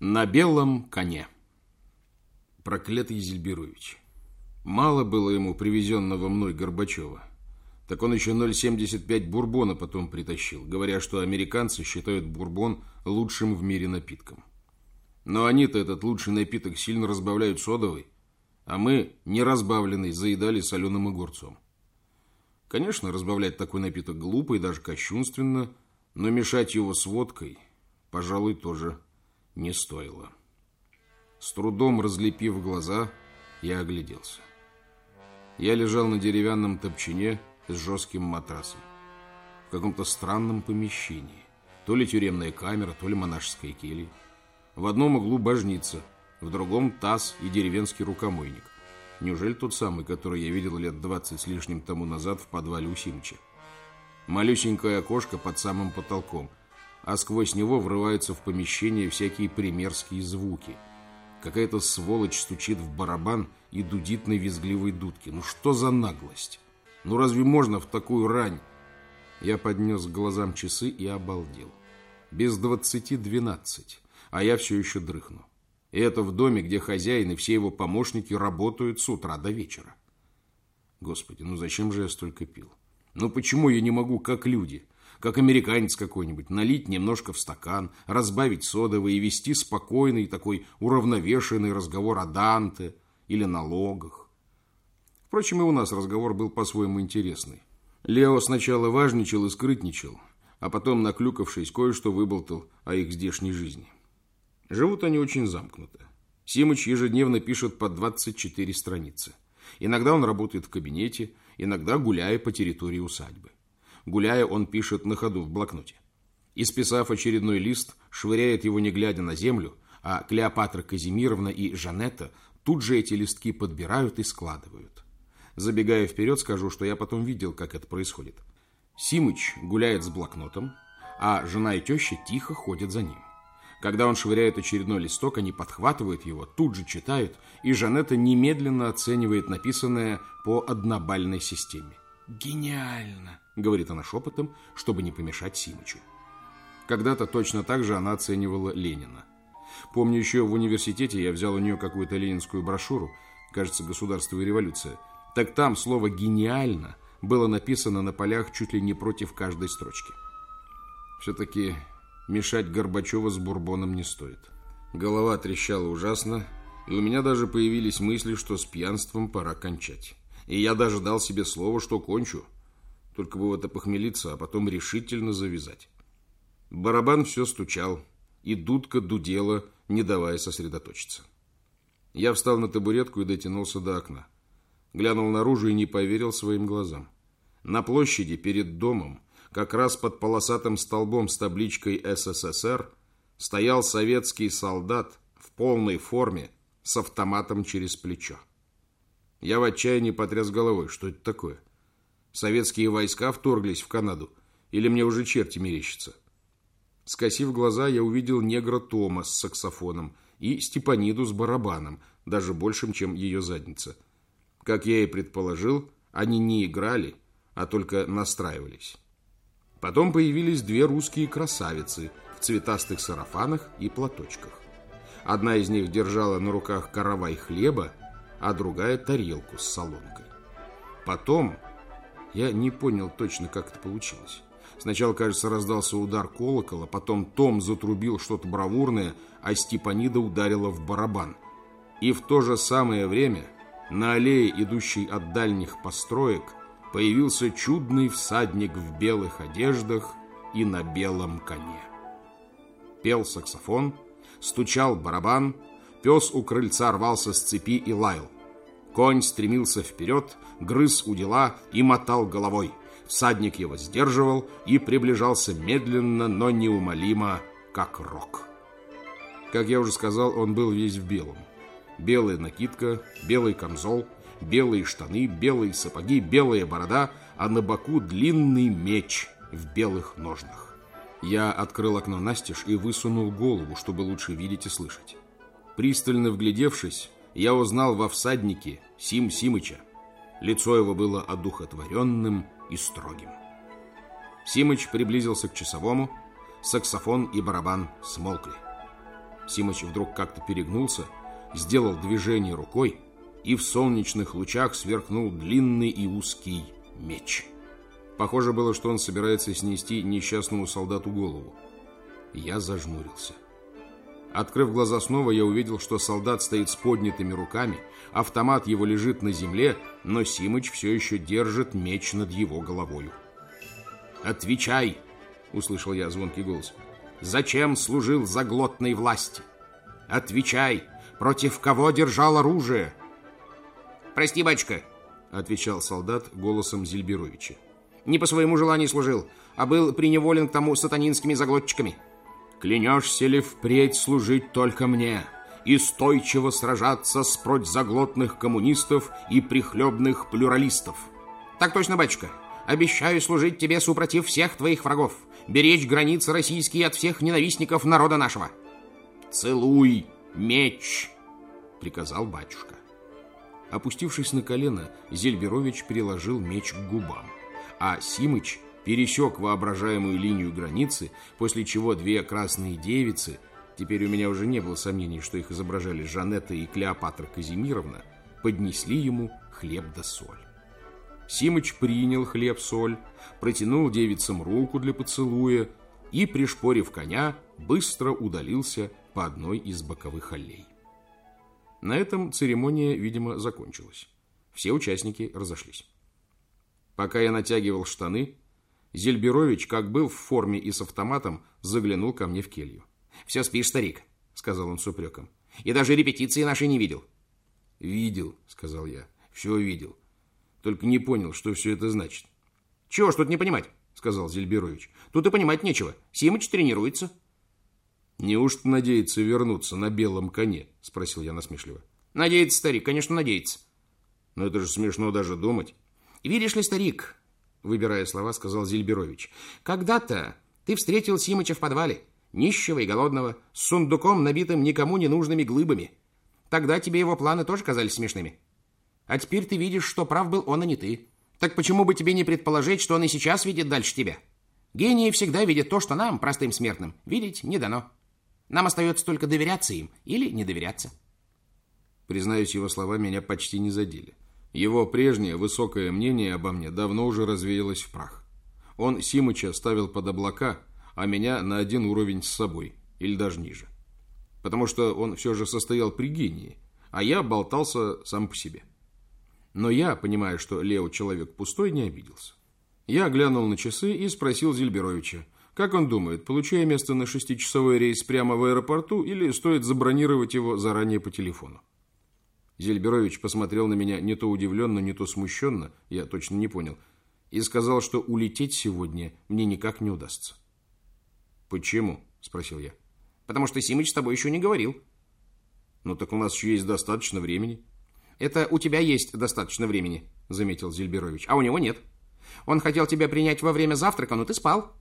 На белом коне. Проклятый Зельберович. Мало было ему привезенного мной Горбачева. Так он еще 0,75 бурбона потом притащил, говоря, что американцы считают бурбон лучшим в мире напитком. Но они-то этот лучший напиток сильно разбавляют содовой, а мы, не разбавленный, заедали соленым огурцом. Конечно, разбавлять такой напиток глупо и даже кощунственно, но мешать его с водкой, пожалуй, тоже не стоило. С трудом разлепив глаза, я огляделся. Я лежал на деревянном топчине с жестким матрасом. В каком-то странном помещении. То ли тюремная камера, то ли монашеская келья. В одном углу божница, в другом таз и деревенский рукомойник. Неужели тот самый, который я видел лет двадцать с лишним тому назад в подвале у Симыча? Малюсенькое окошко под самым потолком, а сквозь него врываются в помещение всякие примерские звуки. Какая-то сволочь стучит в барабан и дудит на визгливой дудке. Ну что за наглость? Ну разве можно в такую рань? Я поднес к глазам часы и обалдел. Без двадцати двенадцать, а я все еще дрыхну. И это в доме, где хозяин и все его помощники работают с утра до вечера. Господи, ну зачем же я столько пил? Ну почему я не могу, как люди, как американец какой-нибудь, налить немножко в стакан, разбавить содовый и вести спокойный такой уравновешенный разговор о Данте или налогах? Впрочем, и у нас разговор был по-своему интересный. Лео сначала важничал и скрытничал, а потом, наклюкавшись, кое-что выболтал о их здешней жизни. Живут они очень замкнуто. Симыч ежедневно пишет по 24 страницы. Иногда он работает в кабинете, иногда гуляя по территории усадьбы. Гуляя, он пишет на ходу в блокноте. Исписав очередной лист, швыряет его не глядя на землю, а Клеопатра Казимировна и Жанетта тут же эти листки подбирают и складывают. Забегая вперед, скажу, что я потом видел, как это происходит. Симыч гуляет с блокнотом, а жена и теща тихо ходят за ним. Когда он швыряет очередной листок, они подхватывают его, тут же читают, и Жанетта немедленно оценивает написанное по однобальной системе. «Гениально!» — говорит она шепотом, чтобы не помешать Симычу. Когда-то точно так же она оценивала Ленина. Помню, еще в университете я взял у нее какую-то ленинскую брошюру, кажется, «Государство и революция». Так там слово «гениально» было написано на полях чуть ли не против каждой строчки. Все-таки мешать Горбачева с Бурбоном не стоит. Голова трещала ужасно, и у меня даже появились мысли, что с пьянством пора кончать. И я даже дал себе слово, что кончу. Только бы в это похмелиться, а потом решительно завязать. Барабан все стучал, и дудка дудела, не давая сосредоточиться. Я встал на табуретку и дотянулся до окна. Глянул наружу и не поверил своим глазам. На площади перед домом как раз под полосатым столбом с табличкой «СССР» стоял советский солдат в полной форме с автоматом через плечо. Я в отчаянии потряс головой. Что это такое? Советские войска вторглись в Канаду? Или мне уже черти мерещатся? Скосив глаза, я увидел негра Тома с саксофоном и Степаниду с барабаном, даже большим, чем ее задница. Как я и предположил, они не играли, а только настраивались. Потом появились две русские красавицы в цветастых сарафанах и платочках. Одна из них держала на руках каравай хлеба, а другая тарелку с солонкой. Потом, я не понял точно, как это получилось. Сначала, кажется, раздался удар колокола, потом Том затрубил что-то бравурное, а Степанида ударила в барабан. И в то же самое время на аллее, идущей от дальних построек, появился чудный всадник в белых одеждах и на белом коне. Пел саксофон, стучал барабан, пес у крыльца рвался с цепи и лаял. Конь стремился вперед, грыз у дела и мотал головой. Всадник его сдерживал и приближался медленно, но неумолимо, как рок. Как я уже сказал, он был весь в белом. Белая накидка, белый камзол – белые штаны, белые сапоги, белая борода, а на боку длинный меч в белых ножнах. Я открыл окно настежь и высунул голову, чтобы лучше видеть и слышать. Пристально вглядевшись, я узнал во всаднике Сим Симыча. Лицо его было одухотворенным и строгим. Симыч приблизился к часовому, саксофон и барабан смолкли. Симыч вдруг как-то перегнулся, сделал движение рукой, и в солнечных лучах сверкнул длинный и узкий меч. Похоже было, что он собирается снести несчастному солдату голову. Я зажмурился. Открыв глаза снова, я увидел, что солдат стоит с поднятыми руками, автомат его лежит на земле, но Симыч все еще держит меч над его головою. «Отвечай!» — услышал я звонкий голос. «Зачем служил заглотной власти? Отвечай! Против кого держал оружие?» «Прости, батюшка!» — отвечал солдат голосом Зельберовича. «Не по своему желанию служил, а был приневолен к тому сатанинскими заглотчиками». Клянешься ли впредь служить только мне и стойчиво сражаться с заглотных коммунистов и прихлебных плюралистов? Так точно, батюшка. Обещаю служить тебе супротив всех твоих врагов, беречь границы российские от всех ненавистников народа нашего. Целуй меч, приказал батюшка. Опустившись на колено, Зельберович приложил меч к губам, а Симыч пересек воображаемую линию границы, после чего две красные девицы, теперь у меня уже не было сомнений, что их изображали Жанетта и Клеопатра Казимировна, поднесли ему хлеб да соль. Симыч принял хлеб-соль, протянул девицам руку для поцелуя и, пришпорив коня, быстро удалился по одной из боковых аллей. На этом церемония, видимо, закончилась. Все участники разошлись. Пока я натягивал штаны, Зельберович, как был в форме и с автоматом, заглянул ко мне в келью. «Все спишь, старик», — сказал он с упреком. «И даже репетиции нашей не видел». «Видел», — сказал я. «Все видел. Только не понял, что все это значит». «Чего ж тут не понимать?» — сказал Зельберович. «Тут и понимать нечего. Симыч тренируется». «Неужто надеется вернуться на белом коне?» — спросил я насмешливо. «Надеется, старик, конечно, надеется». «Но это же смешно даже думать». «Видишь ли, старик, выбирая слова, сказал Зильберович. «Когда-то ты встретил Симыча в подвале, нищего и голодного, с сундуком, набитым никому не нужными глыбами. Тогда тебе его планы тоже казались смешными. А теперь ты видишь, что прав был он, а не ты. Так почему бы тебе не предположить, что он и сейчас видит дальше тебя? Гении всегда видят то, что нам, простым смертным, видеть не дано. Нам остается только доверяться им или не доверяться». Признаюсь, его слова меня почти не задели. Его прежнее высокое мнение обо мне давно уже развеялось в прах. Он Симыча ставил под облака, а меня на один уровень с собой, или даже ниже. Потому что он все же состоял при гении, а я болтался сам по себе. Но я, понимая, что Лео человек пустой, не обиделся. Я глянул на часы и спросил Зельберовича, как он думает, получая место на шестичасовой рейс прямо в аэропорту или стоит забронировать его заранее по телефону? Зельберович посмотрел на меня не то удивленно, не то смущенно, я точно не понял, и сказал, что улететь сегодня мне никак не удастся. «Почему?» – спросил я. «Потому что Симыч с тобой еще не говорил». «Ну так у нас еще есть достаточно времени». «Это у тебя есть достаточно времени», – заметил Зельберович, – «а у него нет. Он хотел тебя принять во время завтрака, но ты спал.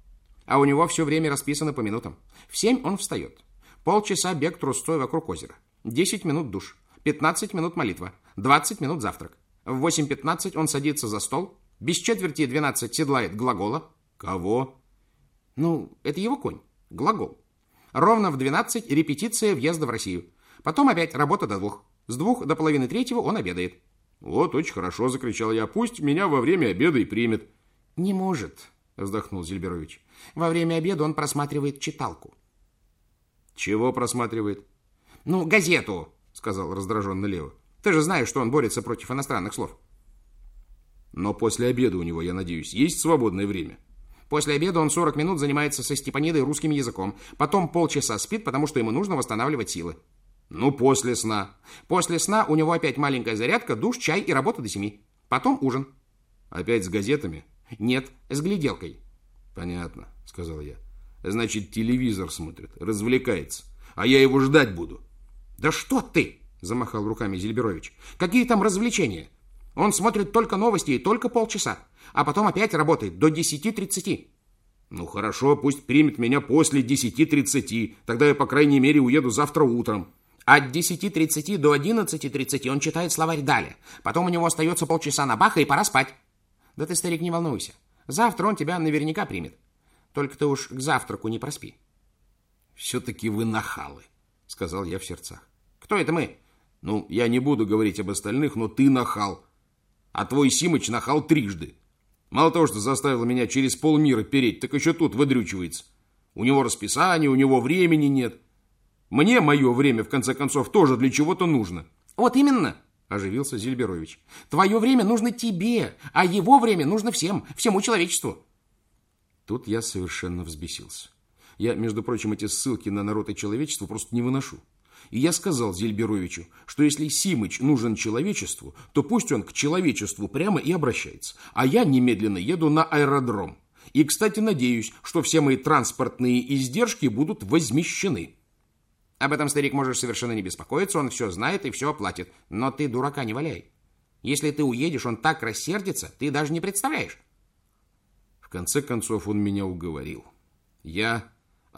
А у него все время расписано по минутам. В семь он встает. Полчаса бег трусцой вокруг озера. Десять минут душ. 15 минут молитва, 20 минут завтрак. В 8.15 он садится за стол, без четверти 12 седлает глагола. Кого? Ну, это его конь. Глагол. Ровно в 12 репетиция въезда в Россию. Потом опять работа до двух. С двух до половины третьего он обедает. Вот, очень хорошо, закричал я. Пусть меня во время обеда и примет. Не может, вздохнул Зельберович. Во время обеда он просматривает читалку. Чего просматривает? Ну, газету сказал раздраженно Лео. Ты же знаешь, что он борется против иностранных слов. Но после обеда у него, я надеюсь, есть свободное время. После обеда он 40 минут занимается со Степанидой русским языком. Потом полчаса спит, потому что ему нужно восстанавливать силы. Ну, после сна. После сна у него опять маленькая зарядка, душ, чай и работа до семи. Потом ужин. Опять с газетами? Нет, с гляделкой. Понятно, сказал я. Значит, телевизор смотрит, развлекается. А я его ждать буду. «Да что ты!» – замахал руками Зельберович. «Какие там развлечения? Он смотрит только новости и только полчаса, а потом опять работает до 10.30». «Ну хорошо, пусть примет меня после 10.30, тогда я, по крайней мере, уеду завтра утром». От 10.30 до 11.30 он читает словарь Даля. Потом у него остается полчаса на Баха и пора спать. Да ты, старик, не волнуйся. Завтра он тебя наверняка примет. Только ты уж к завтраку не проспи. Все-таки вы нахалы. Сказал я в сердцах. Кто это мы? Ну, я не буду говорить об остальных, но ты нахал. А твой Симыч нахал трижды. Мало того, что заставил меня через полмира переть, так еще тут выдрючивается. У него расписание, у него времени нет. Мне мое время, в конце концов, тоже для чего-то нужно. Вот именно, оживился Зельберович. Твое время нужно тебе, а его время нужно всем, всему человечеству. Тут я совершенно взбесился. Я, между прочим, эти ссылки на народ и человечество просто не выношу. И я сказал Зельберовичу, что если Симыч нужен человечеству, то пусть он к человечеству прямо и обращается. А я немедленно еду на аэродром. И, кстати, надеюсь, что все мои транспортные издержки будут возмещены. Об этом старик можешь совершенно не беспокоиться, он все знает и все оплатит. Но ты дурака не валяй. Если ты уедешь, он так рассердится, ты даже не представляешь. В конце концов он меня уговорил. Я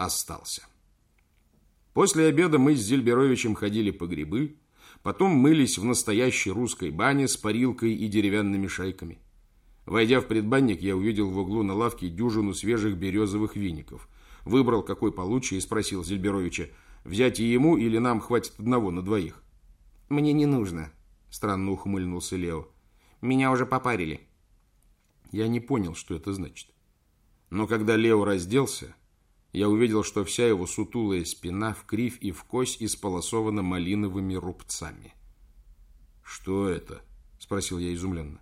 остался. После обеда мы с Зельберовичем ходили по грибы, потом мылись в настоящей русской бане с парилкой и деревянными шайками. Войдя в предбанник, я увидел в углу на лавке дюжину свежих березовых веников. Выбрал, какой получше, и спросил Зельберовича, взять и ему или нам хватит одного на двоих. «Мне не нужно», — странно ухмыльнулся Лео. «Меня уже попарили». Я не понял, что это значит. Но когда Лео разделся, я увидел, что вся его сутулая спина в кривь и в кость исполосована малиновыми рубцами. «Что это?» — спросил я изумленно.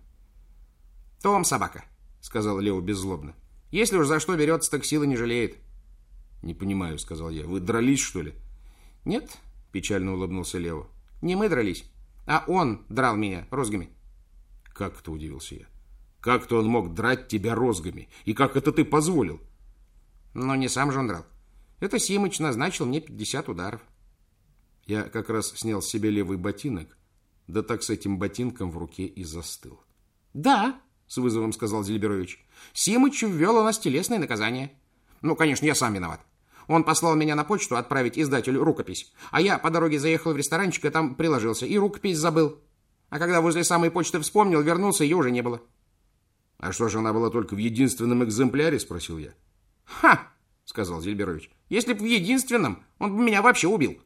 «Том собака», — сказал Лео беззлобно. «Если уж за что берется, так силы не жалеет». «Не понимаю», — сказал я. «Вы дрались, что ли?» «Нет», — печально улыбнулся Лео. «Не мы дрались, а он драл меня розгами». «Как это?» — удивился я. «Как-то он мог драть тебя розгами? И как это ты позволил?» Но не сам же он драл. Это Симыч назначил мне 50 ударов. Я как раз снял с себя левый ботинок, да так с этим ботинком в руке и застыл. «Да», — с вызовом сказал Зельберович, — «Симыч ввел у нас телесное наказание. Ну, конечно, я сам виноват. Он послал меня на почту отправить издателю рукопись, а я по дороге заехал в ресторанчик и там приложился, и рукопись забыл. А когда возле самой почты вспомнил, вернулся, ее уже не было». «А что же, она была только в единственном экземпляре?» — спросил я. «Ха!» — сказал Зельберович. «Если бы в единственном, он бы меня вообще убил».